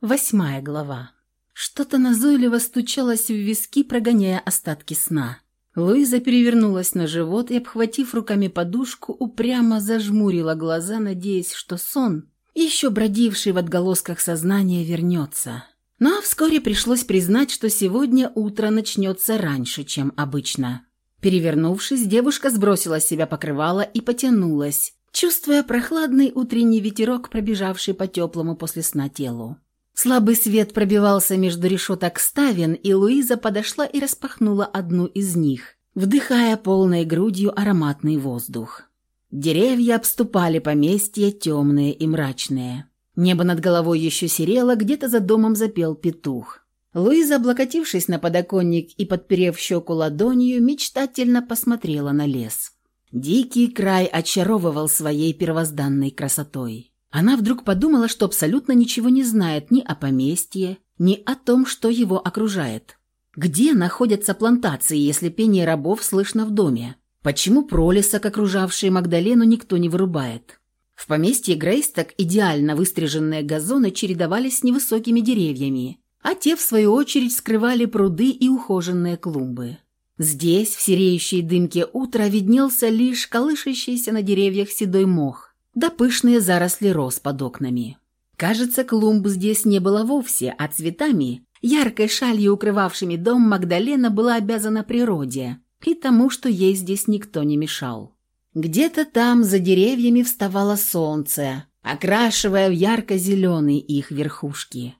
Восьмая глава. Что-то назойливо стучалось в виски, прогоняя остатки сна. Луиза перевернулась на живот и, обхватив руками подушку, упрямо зажмурила глаза, надеясь, что сон, еще бродивший в отголосках сознания, вернется. Но вскоре пришлось признать, что сегодня утро начнется раньше, чем обычно. Перевернувшись, девушка сбросила с себя покрывало и потянулась, чувствуя прохладный утренний ветерок, пробежавший по теплому после сна телу. Слабый свет пробивался между решеток ставен, и Луиза подошла и распахнула одну из них, вдыхая полной грудью ароматный воздух. Деревья обступали поместье, темные и мрачные. Небо над головой еще серело, где-то за домом запел петух. Луиза, облокотившись на подоконник и подперев щеку ладонью, мечтательно посмотрела на лес. Дикий край очаровывал своей первозданной красотой. Она вдруг подумала, что абсолютно ничего не знает ни о поместье, ни о том, что его окружает. Где находятся плантации, если пение рабов слышно в доме? Почему пролесок, окружавший Магдалену, никто не вырубает? В поместье Грейсток идеально выстриженные газоны чередовались с невысокими деревьями, а те, в свою очередь, скрывали пруды и ухоженные клумбы. Здесь, в сереющей дымке утра, виднелся лишь колышащийся на деревьях седой мох, да пышные заросли роз под окнами. Кажется, клумб здесь не было вовсе, а цветами, яркой шалью укрывавшими дом, Магдалена была обязана природе и тому, что ей здесь никто не мешал. Где-то там за деревьями вставало солнце, окрашивая в ярко-зеленый их верхушки.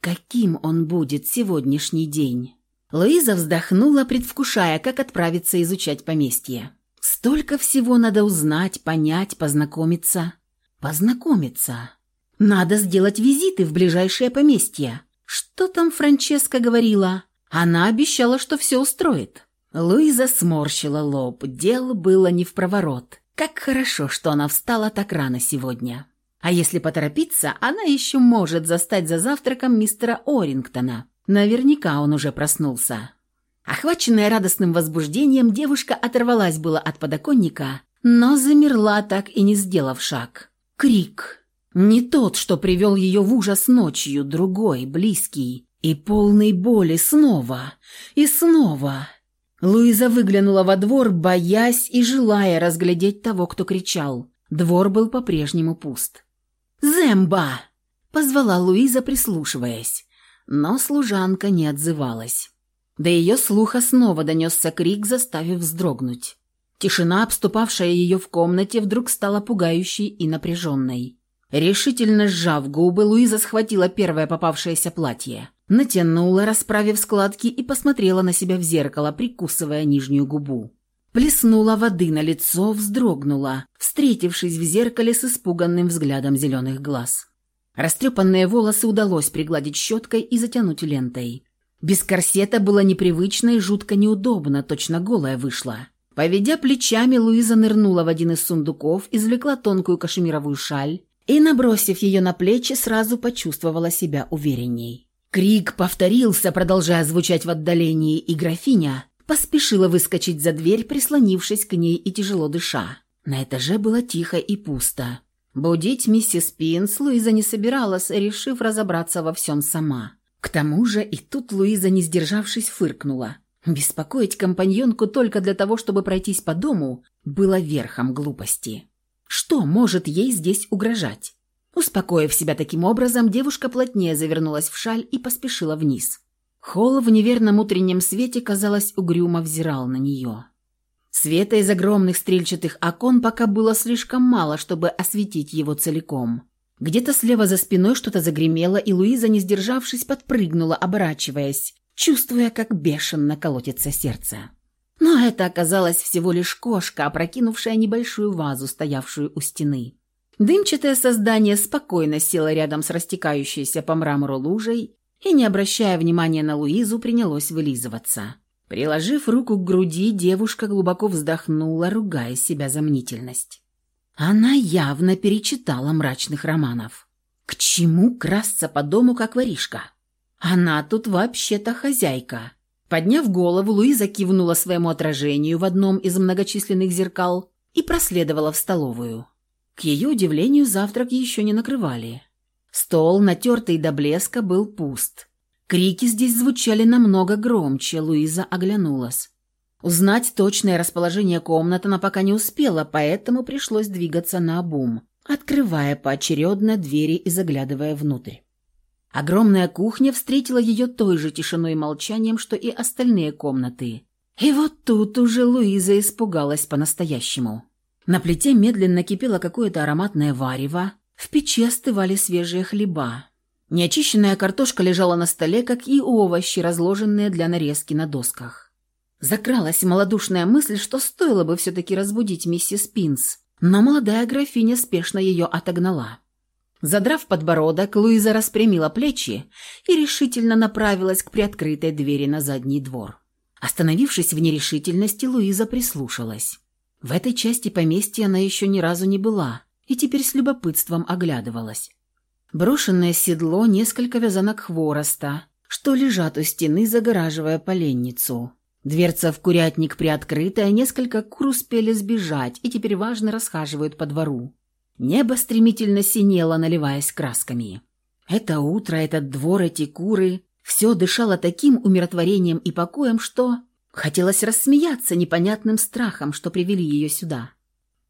Каким он будет сегодняшний день? Луиза вздохнула, предвкушая, как отправиться изучать поместье. Столько всего надо узнать, понять, познакомиться. Познакомиться. Надо сделать визиты в ближайшее поместье. Что там Франческа говорила? Она обещала, что все устроит. Луиза сморщила лоб. Дело было не в проворот. Как хорошо, что она встала так рано сегодня. А если поторопиться, она еще может застать за завтраком мистера Орингтона. Наверняка он уже проснулся. Охваченная радостным возбуждением, девушка оторвалась было от подоконника, но замерла, так и не сделав шаг. Крик. Не тот, что привел ее в ужас ночью, другой, близкий и полный боли снова и снова. Луиза выглянула во двор, боясь и желая разглядеть того, кто кричал. Двор был по-прежнему пуст. «Земба!» — позвала Луиза, прислушиваясь. Но служанка не отзывалась. До ее слуха снова донесся крик, заставив вздрогнуть. Тишина, обступавшая ее в комнате, вдруг стала пугающей и напряженной. Решительно сжав губы, Луиза схватила первое попавшееся платье. Натянула, расправив складки, и посмотрела на себя в зеркало, прикусывая нижнюю губу. Плеснула воды на лицо, вздрогнула, встретившись в зеркале с испуганным взглядом зеленых глаз. Растрепанные волосы удалось пригладить щеткой и затянуть лентой. Без корсета было непривычно и жутко неудобно, точно голая вышла. Поведя плечами, Луиза нырнула в один из сундуков, извлекла тонкую кашемировую шаль и, набросив ее на плечи, сразу почувствовала себя уверенней. Крик повторился, продолжая звучать в отдалении, и графиня поспешила выскочить за дверь, прислонившись к ней и тяжело дыша. На этаже было тихо и пусто. Будить миссис Пинс Луиза не собиралась, решив разобраться во всем сама. К тому же и тут Луиза, не сдержавшись, фыркнула. Беспокоить компаньонку только для того, чтобы пройтись по дому, было верхом глупости. Что может ей здесь угрожать? Успокоив себя таким образом, девушка плотнее завернулась в шаль и поспешила вниз. Холл в неверном утреннем свете, казалось, угрюмо взирал на нее. Света из огромных стрельчатых окон пока было слишком мало, чтобы осветить его целиком. Где-то слева за спиной что-то загремело, и Луиза, не сдержавшись, подпрыгнула, оборачиваясь, чувствуя, как бешено колотится сердце. Но это оказалась всего лишь кошка, опрокинувшая небольшую вазу, стоявшую у стены. Дымчатое создание спокойно село рядом с растекающейся по мрамору лужей и, не обращая внимания на Луизу, принялось вылизываться. Приложив руку к груди, девушка глубоко вздохнула, ругая себя за мнительность. Она явно перечитала мрачных романов. К чему красться по дому, как воришка? Она тут вообще-то хозяйка. Подняв голову, Луиза кивнула своему отражению в одном из многочисленных зеркал и проследовала в столовую. К ее удивлению, завтрак еще не накрывали. Стол, натертый до блеска, был пуст. Крики здесь звучали намного громче, Луиза оглянулась. Узнать точное расположение комнат она пока не успела, поэтому пришлось двигаться на обум, открывая поочередно двери и заглядывая внутрь. Огромная кухня встретила ее той же тишиной и молчанием, что и остальные комнаты. И вот тут уже Луиза испугалась по-настоящему. На плите медленно кипело какое-то ароматное варево, в печи остывали свежие хлеба. Неочищенная картошка лежала на столе, как и овощи, разложенные для нарезки на досках. Закралась малодушная мысль, что стоило бы все-таки разбудить миссис Пинс, но молодая графиня спешно ее отогнала. Задрав подбородок, Луиза распрямила плечи и решительно направилась к приоткрытой двери на задний двор. Остановившись в нерешительности, Луиза прислушалась. В этой части поместья она еще ни разу не была и теперь с любопытством оглядывалась. Брошенное седло, несколько вязанок хвороста, что лежат у стены, загораживая поленницу. Дверца в курятник приоткрыта, а несколько кур успели сбежать и теперь важно расхаживают по двору. Небо стремительно синело, наливаясь красками. Это утро, этот двор, эти куры – все дышало таким умиротворением и покоем, что хотелось рассмеяться непонятным страхом, что привели ее сюда.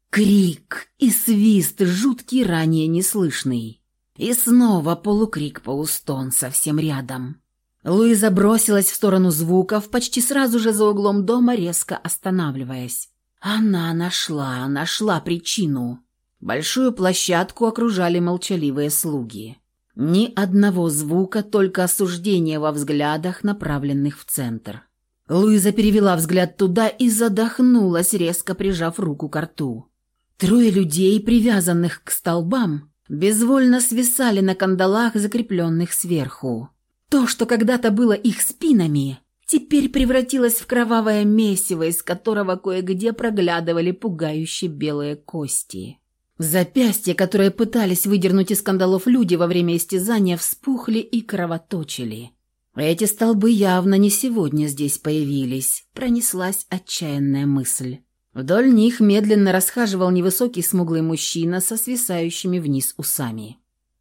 Крик и свист, жуткий, ранее неслышный. И снова полукрик-полустон совсем рядом. Луиза бросилась в сторону звуков, почти сразу же за углом дома, резко останавливаясь. Она нашла, нашла причину. Большую площадку окружали молчаливые слуги. Ни одного звука, только осуждение во взглядах, направленных в центр. Луиза перевела взгляд туда и задохнулась, резко прижав руку к рту. Трое людей, привязанных к столбам, безвольно свисали на кандалах, закрепленных сверху. То, что когда-то было их спинами, теперь превратилось в кровавое месиво, из которого кое-где проглядывали пугающие белые кости. Запястья, которые пытались выдернуть из скандалов люди во время истязания, вспухли и кровоточили. Эти столбы явно не сегодня здесь появились, пронеслась отчаянная мысль. Вдоль них медленно расхаживал невысокий смуглый мужчина со свисающими вниз усами.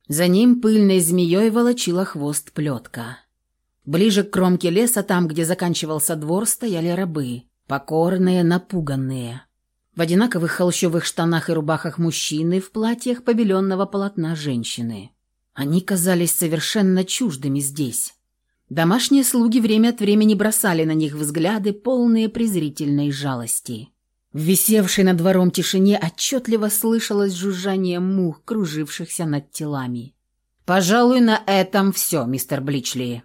За ним пыльной змеей волочила хвост плетка. Ближе к кромке леса, там, где заканчивался двор, стояли рабы, покорные, напуганные. В одинаковых холщовых штанах и рубахах мужчины, в платьях побеленного полотна женщины. Они казались совершенно чуждыми здесь. Домашние слуги время от времени бросали на них взгляды, полные презрительной жалости. В висевшей над двором тишине отчетливо слышалось жужжание мух, кружившихся над телами. «Пожалуй, на этом все, мистер Бличли».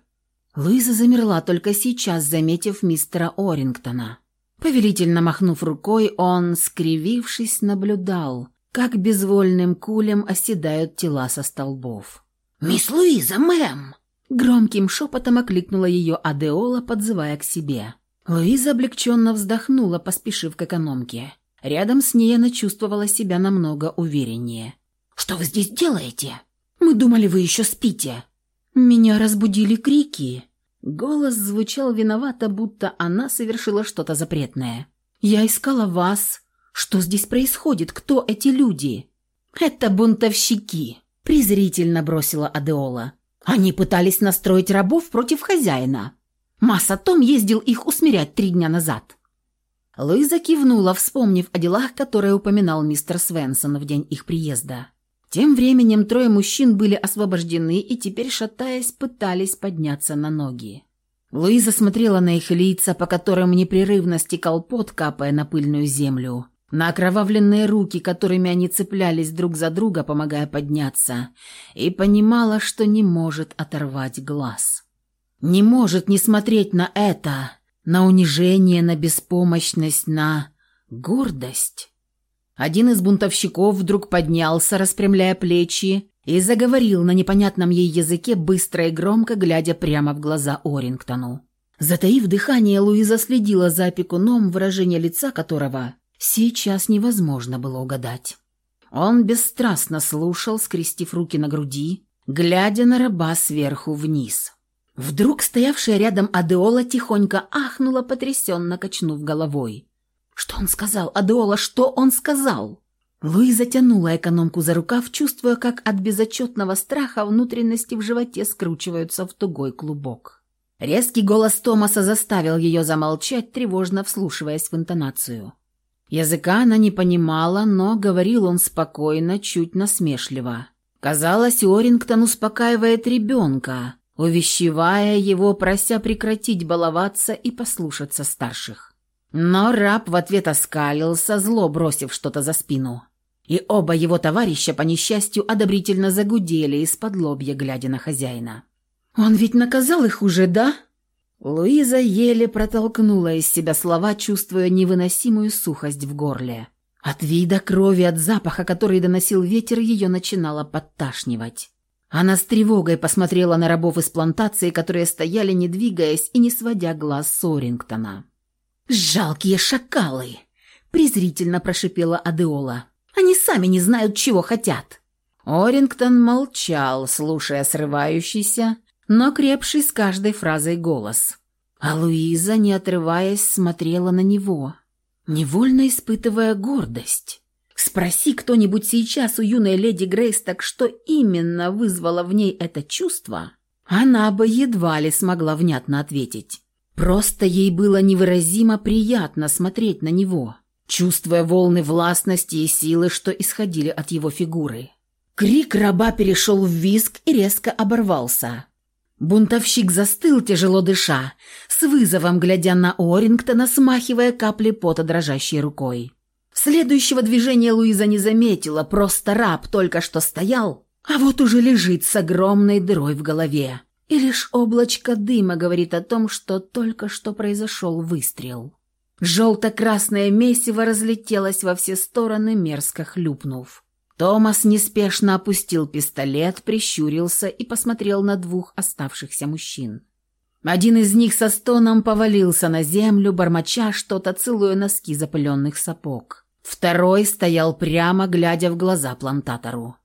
Луиза замерла, только сейчас заметив мистера Орингтона. Повелительно махнув рукой, он, скривившись, наблюдал, как безвольным кулем оседают тела со столбов. «Мисс Луиза, мэм!» Громким шепотом окликнула ее Адеола, подзывая к себе. Луиза облегченно вздохнула, поспешив к экономке. Рядом с ней она чувствовала себя намного увереннее. «Что вы здесь делаете? Мы думали, вы еще спите». Меня разбудили крики. Голос звучал виновато, будто она совершила что-то запретное. «Я искала вас. Что здесь происходит? Кто эти люди?» «Это бунтовщики», – презрительно бросила Адеола. «Они пытались настроить рабов против хозяина. Масса Том ездил их усмирять три дня назад». Луиза кивнула, вспомнив о делах, которые упоминал мистер Свенсон в день их приезда. Тем временем трое мужчин были освобождены и теперь, шатаясь, пытались подняться на ноги. Луиза смотрела на их лица, по которым непрерывно стекал пот, капая на пыльную землю, на окровавленные руки, которыми они цеплялись друг за друга, помогая подняться, и понимала, что не может оторвать глаз. Не может не смотреть на это, на унижение, на беспомощность, на гордость. Один из бунтовщиков вдруг поднялся, распрямляя плечи, и заговорил на непонятном ей языке быстро и громко, глядя прямо в глаза Орингтону. Затаив дыхание, Луиза следила за опекуном, выражение лица которого сейчас невозможно было угадать. Он бесстрастно слушал, скрестив руки на груди, глядя на раба сверху вниз. Вдруг стоявшая рядом Адеола тихонько ахнула, потрясенно качнув головой. «Что он сказал, Адеола, что он сказал?» Луиза тянула экономку за рукав, чувствуя, как от безотчетного страха внутренности в животе скручиваются в тугой клубок. Резкий голос Томаса заставил ее замолчать, тревожно вслушиваясь в интонацию. Языка она не понимала, но говорил он спокойно, чуть насмешливо. Казалось, Уоррингтон успокаивает ребенка, увещевая его, прося прекратить баловаться и послушаться старших. Но раб в ответ оскалился, зло бросив что-то за спину и оба его товарища, по несчастью, одобрительно загудели из-под лобья, глядя на хозяина. «Он ведь наказал их уже, да?» Луиза еле протолкнула из себя слова, чувствуя невыносимую сухость в горле. От вида крови, от запаха, который доносил ветер, ее начинало подташнивать. Она с тревогой посмотрела на рабов из плантации, которые стояли, не двигаясь и не сводя глаз с Орингтона. «Жалкие шакалы!» – презрительно прошипела Адеола. Они сами не знают, чего хотят». Орингтон молчал, слушая срывающийся, но крепший с каждой фразой голос. А Луиза, не отрываясь, смотрела на него, невольно испытывая гордость. Спроси кто-нибудь сейчас у юной леди Грейс, так что именно вызвало в ней это чувство, она бы едва ли смогла внятно ответить. Просто ей было невыразимо приятно смотреть на него чувствуя волны властности и силы, что исходили от его фигуры. Крик раба перешел в визг и резко оборвался. Бунтовщик застыл, тяжело дыша, с вызовом глядя на Орингтона, смахивая капли пота дрожащей рукой. Следующего движения Луиза не заметила, просто раб только что стоял, а вот уже лежит с огромной дырой в голове. И лишь облачко дыма говорит о том, что только что произошел выстрел. Желто-красное месиво разлетелось во все стороны, мерзко хлюпнув. Томас неспешно опустил пистолет, прищурился и посмотрел на двух оставшихся мужчин. Один из них со стоном повалился на землю, бормоча что-то, целуя носки запыленных сапог. Второй стоял прямо, глядя в глаза плантатору.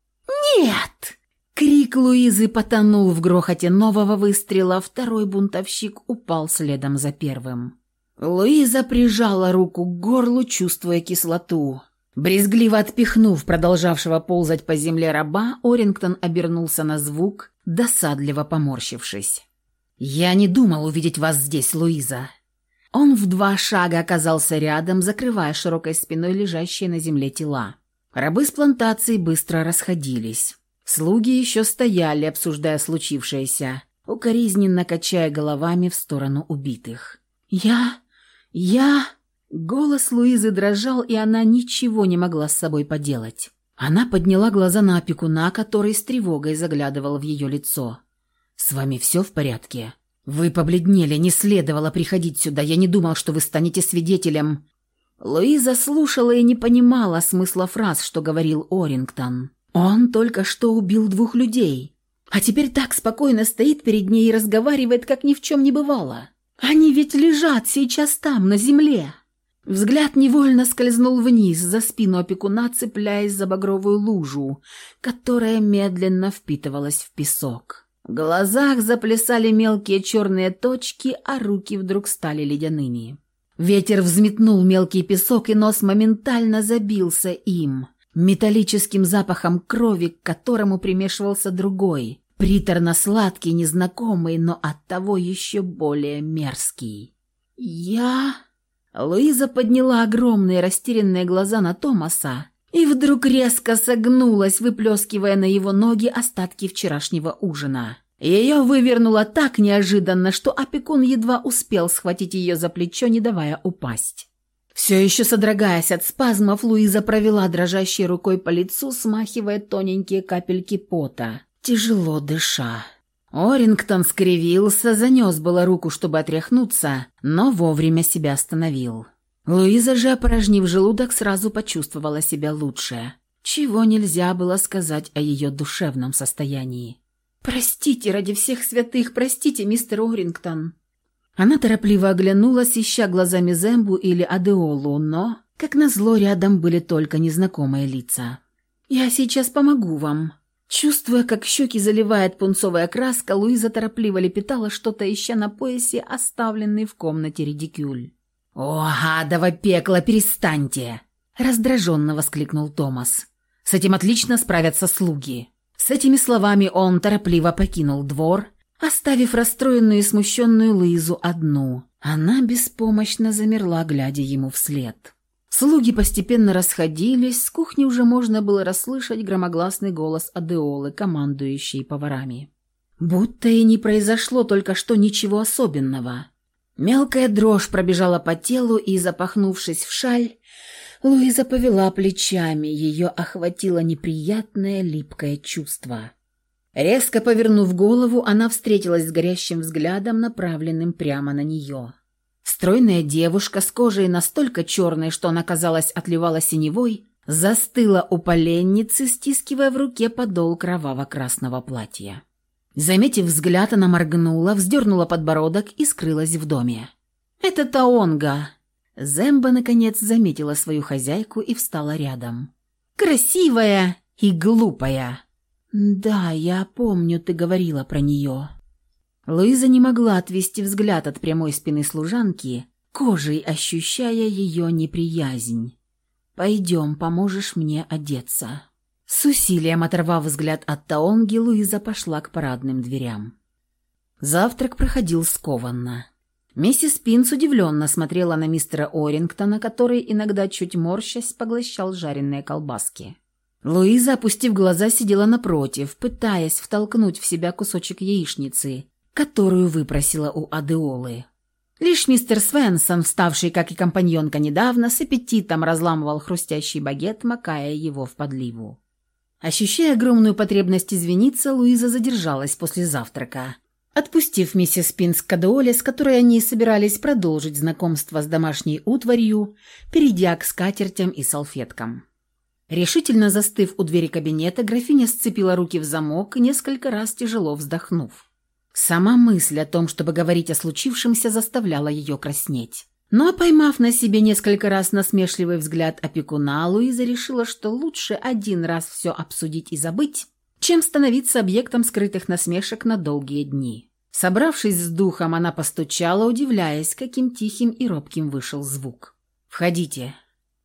«Нет!» Крик Луизы потонул в грохоте нового выстрела, второй бунтовщик упал следом за первым. Луиза прижала руку к горлу, чувствуя кислоту. Брезгливо отпихнув продолжавшего ползать по земле раба, Орингтон обернулся на звук, досадливо поморщившись. «Я не думал увидеть вас здесь, Луиза». Он в два шага оказался рядом, закрывая широкой спиной лежащие на земле тела. Рабы с плантацией быстро расходились. Слуги еще стояли, обсуждая случившееся, укоризненно качая головами в сторону убитых. «Я...» «Я...» Голос Луизы дрожал, и она ничего не могла с собой поделать. Она подняла глаза на опекуна, который с тревогой заглядывал в ее лицо. «С вами все в порядке?» «Вы побледнели, не следовало приходить сюда. Я не думал, что вы станете свидетелем». Луиза слушала и не понимала смысла фраз, что говорил Орингтон. «Он только что убил двух людей, а теперь так спокойно стоит перед ней и разговаривает, как ни в чем не бывало». Они ведь лежат сейчас там, на земле. Взгляд невольно скользнул вниз, за спину опекуна, цепляясь за багровую лужу, которая медленно впитывалась в песок. В глазах заплясали мелкие черные точки, а руки вдруг стали ледяными. Ветер взметнул мелкий песок, и нос моментально забился им, металлическим запахом крови, к которому примешивался другой, приторно-сладкий, незнакомый, но оттого еще более мерзкий. «Я...» Луиза подняла огромные растерянные глаза на Томаса и вдруг резко согнулась, выплескивая на его ноги остатки вчерашнего ужина. Ее вывернуло так неожиданно, что опекун едва успел схватить ее за плечо, не давая упасть. Все еще содрогаясь от спазмов, Луиза провела дрожащей рукой по лицу, смахивая тоненькие капельки пота тяжело дыша. Орингтон скривился, занес было руку, чтобы отряхнуться, но вовремя себя остановил. Луиза же, опорожнив желудок, сразу почувствовала себя лучше, чего нельзя было сказать о ее душевном состоянии. «Простите, ради всех святых, простите, мистер Орингтон!» Она торопливо оглянулась, ища глазами Зембу или Адеолу, но, как назло, рядом были только незнакомые лица. «Я сейчас помогу вам», Чувствуя, как щеки заливает пунцовая краска, Луиза торопливо лепетала что-то, ища на поясе оставленный в комнате редикюль. «О, адово пекло, перестаньте!» раздраженно воскликнул Томас. «С этим отлично справятся слуги». С этими словами он торопливо покинул двор, оставив расстроенную и смущенную Луизу одну. Она беспомощно замерла, глядя ему вслед. Слуги постепенно расходились, с кухни уже можно было расслышать громогласный голос Адеолы, командующей поварами. Будто и не произошло только что ничего особенного. Мелкая дрожь пробежала по телу, и, запахнувшись в шаль, Луиза повела плечами, ее охватило неприятное липкое чувство. Резко повернув голову, она встретилась с горящим взглядом, направленным прямо на нее. Стройная девушка с кожей настолько черной, что она, казалось, отливала синевой, застыла у поленницы, стискивая в руке подол кроваво-красного платья. Заметив взгляд, она моргнула, вздернула подбородок и скрылась в доме. «Это Таонга!» Земба, наконец, заметила свою хозяйку и встала рядом. «Красивая и глупая!» «Да, я помню, ты говорила про нее». Луиза не могла отвести взгляд от прямой спины служанки, кожей ощущая ее неприязнь. «Пойдем, поможешь мне одеться». С усилием оторвав взгляд от Таонги, Луиза пошла к парадным дверям. Завтрак проходил скованно. Миссис Пинс удивленно смотрела на мистера Орингтона, который иногда чуть морщась поглощал жареные колбаски. Луиза, опустив глаза, сидела напротив, пытаясь втолкнуть в себя кусочек яичницы, которую выпросила у Адеолы. Лишь мистер Свенсон, вставший, как и компаньонка недавно, с аппетитом разламывал хрустящий багет, макая его в подливу. Ощущая огромную потребность извиниться, Луиза задержалась после завтрака – Отпустив миссис Пинс к с которой они собирались продолжить знакомство с домашней утварью, перейдя к скатертям и салфеткам. Решительно застыв у двери кабинета, графиня сцепила руки в замок, несколько раз тяжело вздохнув. Сама мысль о том, чтобы говорить о случившемся, заставляла ее краснеть. Но, поймав на себе несколько раз насмешливый взгляд опекуна, Луиза решила, что лучше один раз все обсудить и забыть, чем становиться объектом скрытых насмешек на долгие дни. Собравшись с духом, она постучала, удивляясь, каким тихим и робким вышел звук. «Входите».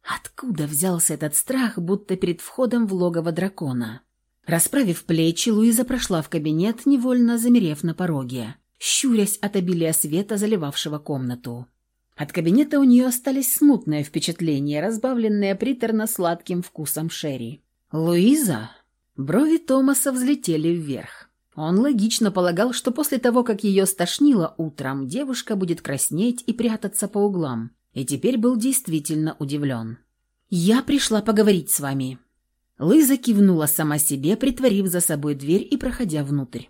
Откуда взялся этот страх, будто перед входом в логово дракона? Расправив плечи, Луиза прошла в кабинет, невольно замерев на пороге, щурясь от обилия света, заливавшего комнату. От кабинета у нее остались смутные впечатления, разбавленные приторно-сладким вкусом шерри. «Луиза?» Брови Томаса взлетели вверх. Он логично полагал, что после того, как ее стошнило утром, девушка будет краснеть и прятаться по углам, и теперь был действительно удивлен. «Я пришла поговорить с вами». Лыза кивнула сама себе, притворив за собой дверь и проходя внутрь.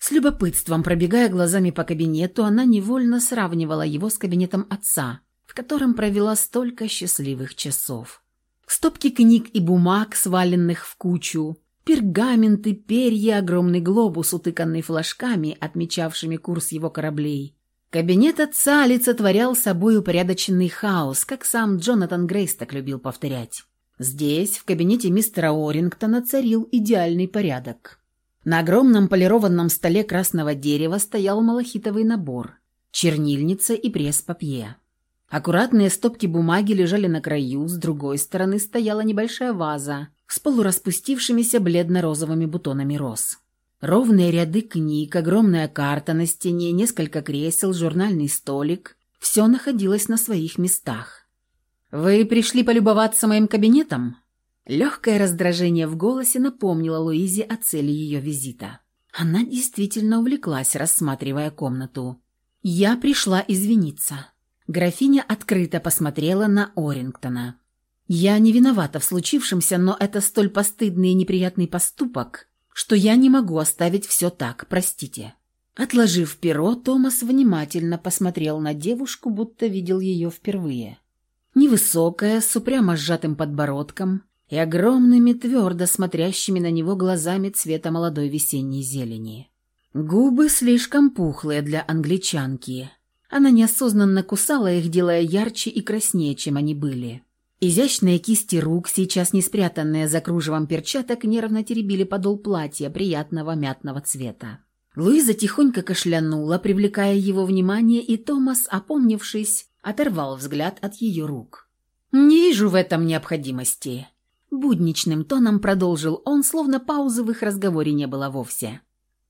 С любопытством, пробегая глазами по кабинету, она невольно сравнивала его с кабинетом отца, в котором провела столько счастливых часов. Стопки книг и бумаг, сваленных в кучу, пергаменты, перья, огромный глобус, утыканный флажками, отмечавшими курс его кораблей. Кабинет отца олицетворял собой упорядоченный хаос, как сам Джонатан Грейс так любил повторять. Здесь, в кабинете мистера Орингтона, царил идеальный порядок. На огромном полированном столе красного дерева стоял малахитовый набор, чернильница и пресс-папье. Аккуратные стопки бумаги лежали на краю, с другой стороны стояла небольшая ваза с полураспустившимися бледно-розовыми бутонами роз. Ровные ряды книг, огромная карта на стене, несколько кресел, журнальный столик – все находилось на своих местах. «Вы пришли полюбоваться моим кабинетом?» Легкое раздражение в голосе напомнило Луизе о цели ее визита. Она действительно увлеклась, рассматривая комнату. «Я пришла извиниться». Графиня открыто посмотрела на Орингтона. «Я не виновата в случившемся, но это столь постыдный и неприятный поступок, что я не могу оставить все так, простите». Отложив перо, Томас внимательно посмотрел на девушку, будто видел ее впервые. Невысокая, с упрямо сжатым подбородком и огромными, твердо смотрящими на него глазами цвета молодой весенней зелени. Губы слишком пухлые для англичанки, она неосознанно кусала их, делая ярче и краснее, чем они были. Изящные кисти рук, сейчас не спрятанные за кружевом перчаток, нервно теребили подол платья приятного мятного цвета. Луиза тихонько кашлянула, привлекая его внимание, и Томас, опомнившись, оторвал взгляд от ее рук. «Не вижу в этом необходимости», – будничным тоном продолжил он, словно паузы в их разговоре не было вовсе.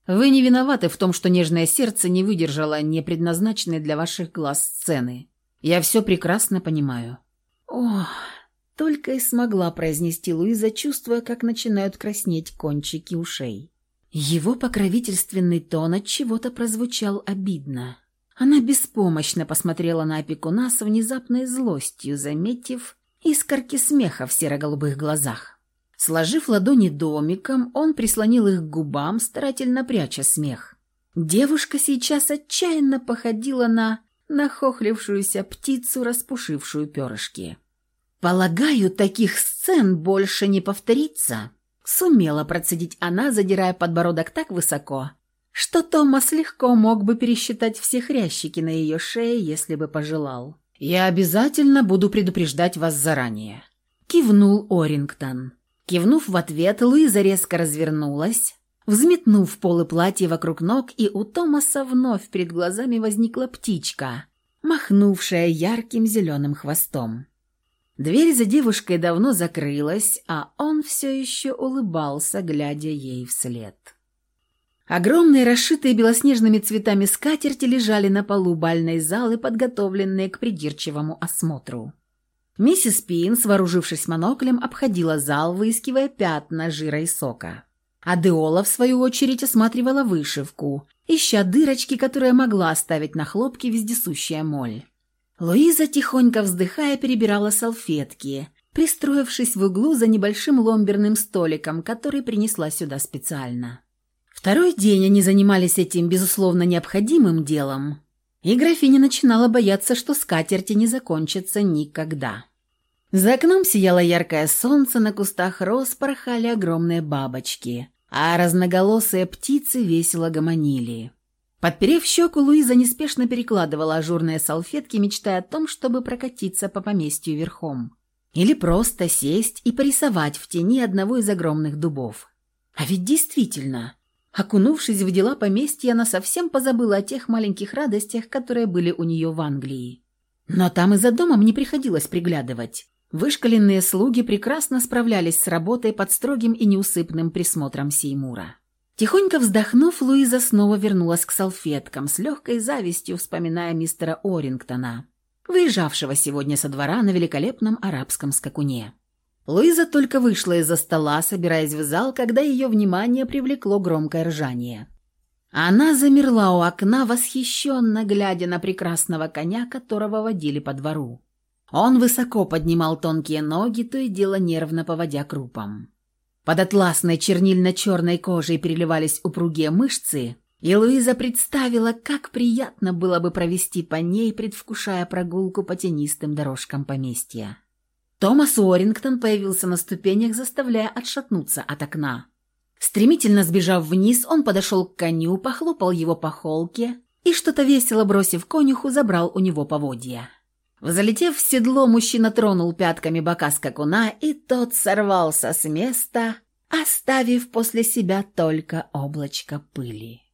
«Вы не виноваты в том, что нежное сердце не выдержало непредназначенной для ваших глаз сцены. Я все прекрасно понимаю». «Ох...» – только и смогла произнести Луиза, чувствуя, как начинают краснеть кончики ушей. Его покровительственный тон от чего-то прозвучал обидно. Она беспомощно посмотрела на опекуна с внезапной злостью, заметив искорки смеха в серо-голубых глазах. Сложив ладони домиком, он прислонил их к губам, старательно пряча смех. Девушка сейчас отчаянно походила на нахохлившуюся птицу, распушившую перышки. «Полагаю, таких сцен больше не повторится», — сумела процедить она, задирая подбородок так высоко, что Томас легко мог бы пересчитать все хрящики на ее шее, если бы пожелал. «Я обязательно буду предупреждать вас заранее», — кивнул Орингтон. Кивнув в ответ, Луиза резко развернулась, взметнув полы платья вокруг ног, и у Томаса вновь перед глазами возникла птичка, махнувшая ярким зеленым хвостом. Дверь за девушкой давно закрылась, а он все еще улыбался, глядя ей вслед. Огромные, расшитые белоснежными цветами скатерти лежали на полу бальной залы, подготовленные к придирчивому осмотру. Миссис Пинс, вооружившись моноклем, обходила зал, выискивая пятна жира и сока. А Деола, в свою очередь, осматривала вышивку, ища дырочки, которые могла оставить на хлопке вездесущая моль. Луиза, тихонько вздыхая, перебирала салфетки, пристроившись в углу за небольшим ломберным столиком, который принесла сюда специально. Второй день они занимались этим, безусловно, необходимым делом, и графиня начинала бояться, что скатерти не закончатся никогда. За окном сияло яркое солнце, на кустах роз порхали огромные бабочки, а разноголосые птицы весело гомонили. Подперев щеку, Луиза неспешно перекладывала ажурные салфетки, мечтая о том, чтобы прокатиться по поместью верхом. Или просто сесть и порисовать в тени одного из огромных дубов. А ведь действительно, Окунувшись в дела поместья, она совсем позабыла о тех маленьких радостях, которые были у нее в Англии. Но там и за домом не приходилось приглядывать. Вышкаленные слуги прекрасно справлялись с работой под строгим и неусыпным присмотром Сеймура. Тихонько вздохнув, Луиза снова вернулась к салфеткам, с легкой завистью вспоминая мистера Орингтона, выезжавшего сегодня со двора на великолепном арабском скакуне. Луиза только вышла из-за стола, собираясь в зал, когда ее внимание привлекло громкое ржание. Она замерла у окна, восхищенно глядя на прекрасного коня, которого водили по двору. Он высоко поднимал тонкие ноги, то и дело нервно поводя крупом. Под атласной чернильно-черной кожей переливались упругие мышцы, и Луиза представила, как приятно было бы провести по ней, предвкушая прогулку по тенистым дорожкам поместья. Томас Уоррингтон появился на ступенях, заставляя отшатнуться от окна. Стремительно сбежав вниз, он подошел к коню, похлопал его по холке и, что-то весело бросив конюху, забрал у него поводья. Залетев в седло, мужчина тронул пятками бока скакуна, и тот сорвался с места, оставив после себя только облачко пыли.